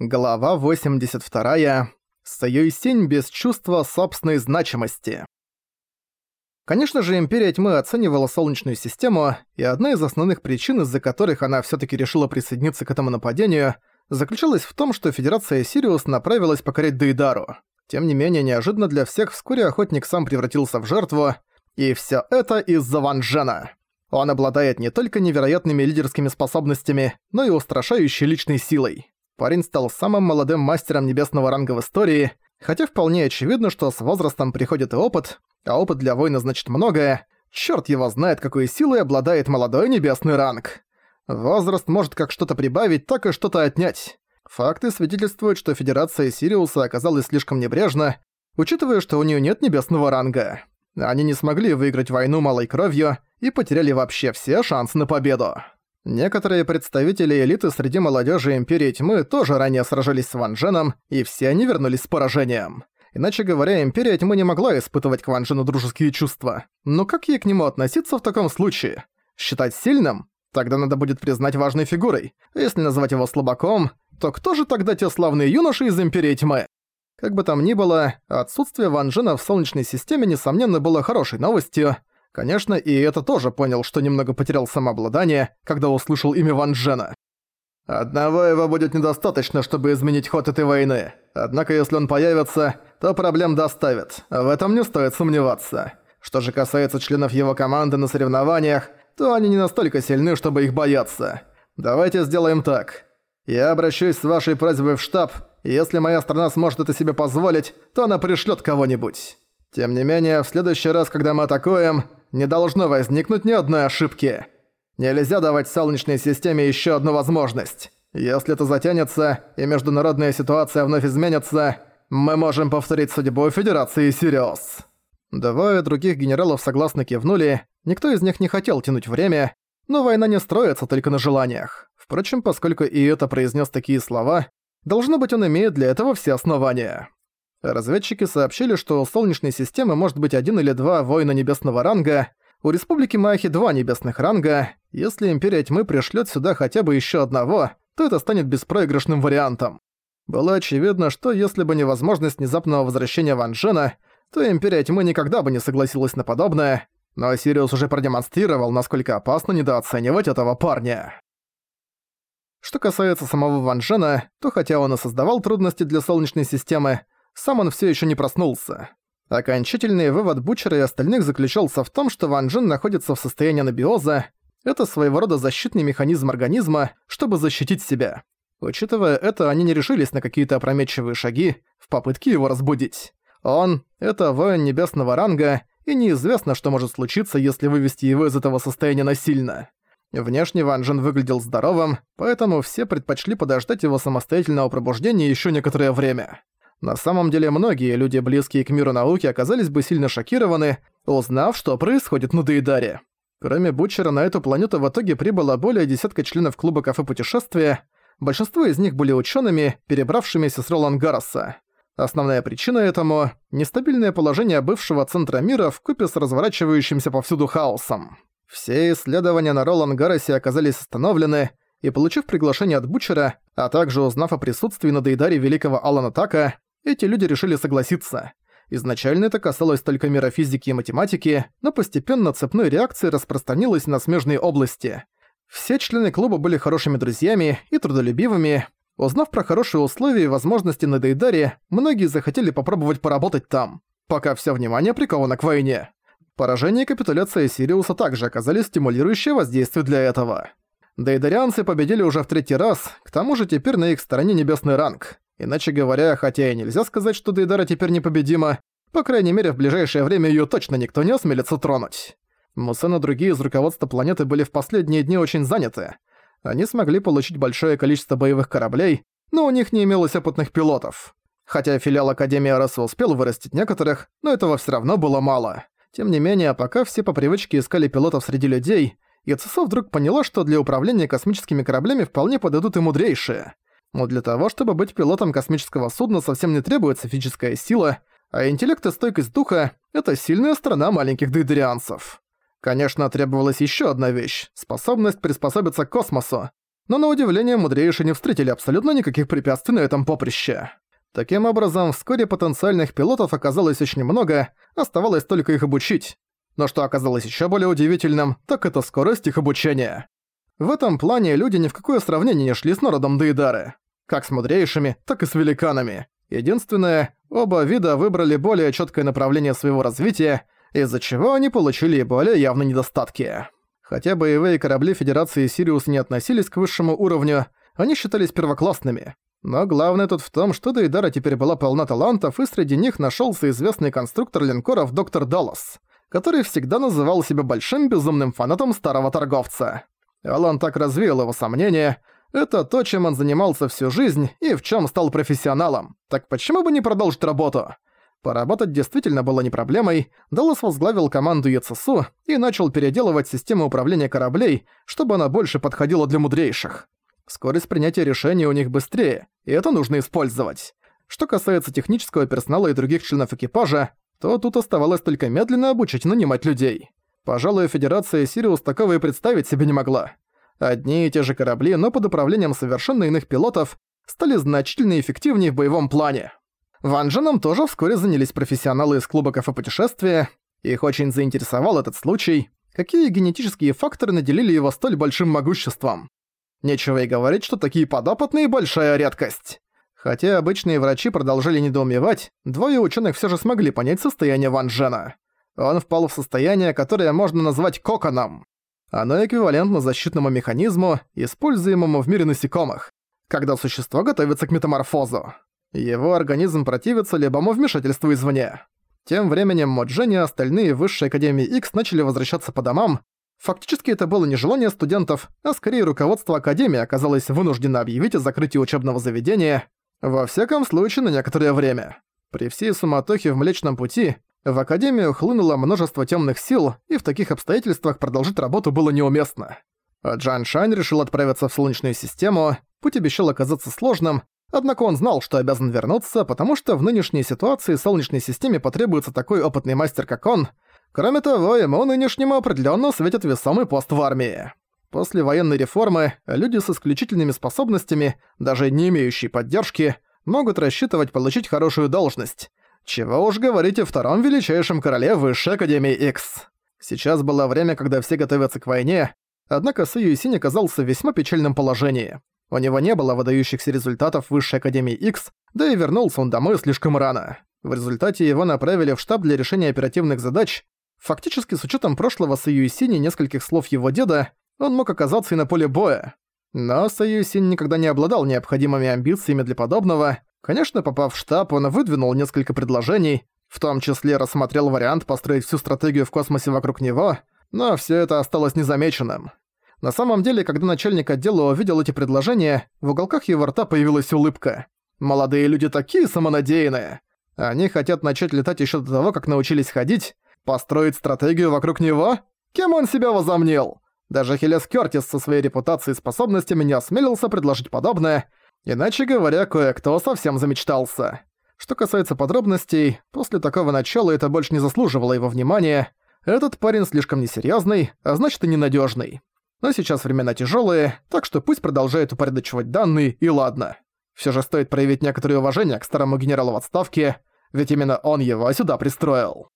Глава 82. Союзень без чувства собственной значимости. Конечно же, Империя Тьмы оценивала Солнечную систему, и одна из основных причин, из-за которых она всё-таки решила присоединиться к этому нападению, заключалась в том, что Федерация Сириус направилась покорять Дейдару. Тем не менее, неожиданно для всех вскоре Охотник сам превратился в жертву, и всё это из-за Ван Джена. Он обладает не только невероятными лидерскими способностями, но и устрашающей личной силой. Парень стал самым молодым мастером небесного ранга в истории, хотя вполне очевидно, что с возрастом приходит и опыт, а опыт для воина значит многое. Чёрт его знает, какой силой обладает молодой небесный ранг. Возраст может как что-то прибавить, так и что-то отнять. Факты свидетельствуют, что Федерация Сириуса оказалась слишком небрежна, учитывая, что у неё нет небесного ранга. Они не смогли выиграть войну малой кровью и потеряли вообще все шансы на победу. Некоторые представители элиты среди молодежи Империи Тьмы тоже ранее сражались с Ван Дженом, и все они вернулись с поражением. Иначе говоря, Империя Тьмы не могла испытывать к Ван Джену дружеские чувства. Но как ей к нему относиться в таком случае? Считать сильным? Тогда надо будет признать важной фигурой. Если назвать его слабаком, то кто же тогда те славные юноши из Империи Тьмы? Как бы там ни было, отсутствие Ван Джена в Солнечной системе, несомненно, было хорошей новостью, Конечно, и это тоже понял, что немного потерял самообладание, когда услышал имя Ван Джена. Одного его будет недостаточно, чтобы изменить ход этой войны. Однако если он появится, то проблем доставит. В этом не стоит сомневаться. Что же касается членов его команды на соревнованиях, то они не настолько сильны, чтобы их бояться. Давайте сделаем так. Я обращусь с вашей просьбой в штаб, и если моя страна сможет это себе позволить, то она пришлет кого-нибудь. Тем не менее, в следующий раз, когда мы атакуем, не должно возникнуть ни одной ошибки. Нельзя давать Солнечной системе еще одну возможность. Если это затянется, и международная ситуация вновь изменится, мы можем повторить судьбу Федерации Сириус». Двое других генералов согласно кивнули, никто из них не хотел тянуть время, но война не строится только на желаниях. Впрочем, поскольку и это произнес такие слова, должно быть он имеет для этого все основания. Разведчики сообщили, что у Солнечной системы может быть один или два воина небесного ранга, у Республики Махи два небесных ранга. Если Империя Тьмы пришлет сюда хотя бы еще одного, то это станет беспроигрышным вариантом. Было очевидно, что если бы не возможность внезапного возвращения Ван Джена, то Империя Тьмы никогда бы не согласилась на подобное, но Сириус уже продемонстрировал, насколько опасно недооценивать этого парня. Что касается самого Ван Джена, то хотя он и создавал трудности для Солнечной системы, сам он все еще не проснулся. Окончательный вывод Бучера и остальных заключался в том, что Ван Джин находится в состоянии анабиоза. Это своего рода защитный механизм организма, чтобы защитить себя. Учитывая это, они не решились на какие-то опрометчивые шаги в попытке его разбудить. Он — это воин небесного ранга, и неизвестно, что может случиться, если вывести его из этого состояния насильно. Внешне Ван Джен выглядел здоровым, поэтому все предпочли подождать его самостоятельного пробуждения еще некоторое время. На самом деле многие люди, близкие к миру науки, оказались бы сильно шокированы, узнав, что происходит на Дейдаре. Кроме Бутчера, на эту планету в итоге прибыло более десятка членов клуба кафе путешествия. Большинство из них были учеными, перебравшимися с Ролангароса. Основная причина этому – нестабильное положение бывшего центра мира в купе с разворачивающимся повсюду хаосом. Все исследования на Ролангаросе оказались остановлены, и получив приглашение от Бучера, а также узнав о присутствии на Дейдаре великого Алана Така, эти люди решили согласиться. Изначально это касалось только мира физики и математики, но постепенно цепной реакцией распространилась на смежные области. Все члены клуба были хорошими друзьями и трудолюбивыми. Узнав про хорошие условия и возможности на Дейдаре, многие захотели попробовать поработать там, пока все внимание приковано к войне. Поражение и капитуляция Сириуса также оказали стимулирующее воздействие для этого. Дейдарианцы победили уже в третий раз, к тому же теперь на их стороне небесный ранг. Иначе говоря, хотя и нельзя сказать, что Дейдара теперь непобедима, по крайней мере, в ближайшее время её точно никто не осмелится тронуть. Мусен и другие из руководства планеты были в последние дни очень заняты. Они смогли получить большое количество боевых кораблей, но у них не имелось опытных пилотов. Хотя филиал Академии Араса успел вырастить некоторых, но этого всё равно было мало. Тем не менее, пока все по привычке искали пилотов среди людей, Яцесо вдруг поняла, что для управления космическими кораблями вполне подойдут и мудрейшие. Но для того, чтобы быть пилотом космического судна, совсем не требуется физическая сила, а интеллект и стойкость духа — это сильная сторона маленьких дейдерианцев. Конечно, требовалась еще одна вещь — способность приспособиться к космосу. но на удивление мудрейшие не встретили абсолютно никаких препятствий на этом поприще. Таким образом, вскоре потенциальных пилотов оказалось очень много, оставалось только их обучить. Но что оказалось еще более удивительным, так это скорость их обучения. В этом плане люди ни в какое сравнение не шли с народом Дейдары. Как с мудрейшими, так и с великанами. Единственное, оба вида выбрали более четкое направление своего развития, из-за чего они получили более явные недостатки. Хотя боевые корабли Федерации Сириус не относились к высшему уровню, они считались первоклассными. Но главное тут в том, что Дейдара теперь была полна талантов, и среди них нашелся известный конструктор линкоров доктор Даллас, который всегда называл себя большим безумным фанатом старого торговца. Алан так развеял его сомнения. Это то, чем он занимался всю жизнь и в чем стал профессионалом. Так почему бы не продолжить работу? Поработать действительно было не проблемой, Даллас возглавил команду ЕЦСУ и начал переделывать систему управления кораблей, чтобы она больше подходила для мудрейших. Скорость принятия решений у них быстрее, и это нужно использовать. Что касается технического персонала и других членов экипажа, то тут оставалось только медленно обучить нанимать людей. Пожалуй, Федерация Сириус такого и представить себе не могла. Одни и те же корабли, но под управлением совершенно иных пилотов, стали значительно эффективнее в боевом плане. Ван Дженом тоже вскоре занялись профессионалы из клуба кафе-путешествия. Их очень заинтересовал этот случай. Какие генетические факторы наделили его столь большим могуществом? Нечего и говорить, что такие подопытные – большая редкость. Хотя обычные врачи продолжали недоумевать, двое ученых все же смогли понять состояние Ван Джена. Он впал в состояние, которое можно назвать коконом. Оно эквивалентно защитному механизму, используемому в мире насекомых, когда существо готовится к метаморфозу. Его организм противится любому вмешательству извне. Тем временем Моджен и остальные высшие Академии X начали возвращаться по домам. Фактически это было не желание студентов, а скорее руководство Академии оказалось вынуждено объявить о закрытии учебного заведения, во всяком случае на некоторое время. При всей суматохе в Млечном Пути в Академию хлынуло множество темных сил, и в таких обстоятельствах продолжить работу было неуместно. Джан Шань решил отправиться в Солнечную систему, путь обещал оказаться сложным, Однако он знал, что обязан вернуться, потому что в нынешней ситуации Солнечной системе потребуется такой опытный мастер, как он. Кроме того, ему нынешнему определенно светит весомый пост в армии. После военной реформы люди с исключительными способностями, даже не имеющие поддержки, могут рассчитывать получить хорошую должность. Чего уж говорить о втором величайшем короле Высшей Академии X. Сейчас было время, когда все готовятся к войне, однако Су Юйсинь оказался в весьма печальном положении. У него не было выдающихся результатов Высшей Академии X, да и вернулся он домой слишком рано. В результате его направили в штаб для решения оперативных задач. Фактически, с учетом прошлого Саюисини и нескольких слов его деда, он мог оказаться и на поле боя. Но Саюисин никогда не обладал необходимыми амбициями для подобного. Конечно, попав в штаб, он выдвинул несколько предложений, в том числе рассмотрел вариант построить всю стратегию в космосе вокруг него, но все это осталось незамеченным. На самом деле, когда начальник отдела увидел эти предложения, в уголках его рта появилась улыбка. Молодые люди такие самонадеянные. Они хотят начать летать еще до того, как научились ходить, построить стратегию вокруг него? Кем он себя возомнил? Даже Хелес Кёртис со своей репутацией и способностями не осмелился предложить подобное, иначе говоря, кое-кто совсем замечтался. Что касается подробностей, после такого начала это больше не заслуживало его внимания. Этот парень слишком несерьёзный, а значит и ненадёжный. Но сейчас времена тяжелые, так что пусть продолжает упорядочивать данные, и ладно. Все же стоит проявить некоторое уважение к старому генералу в отставке, ведь именно он его сюда пристроил.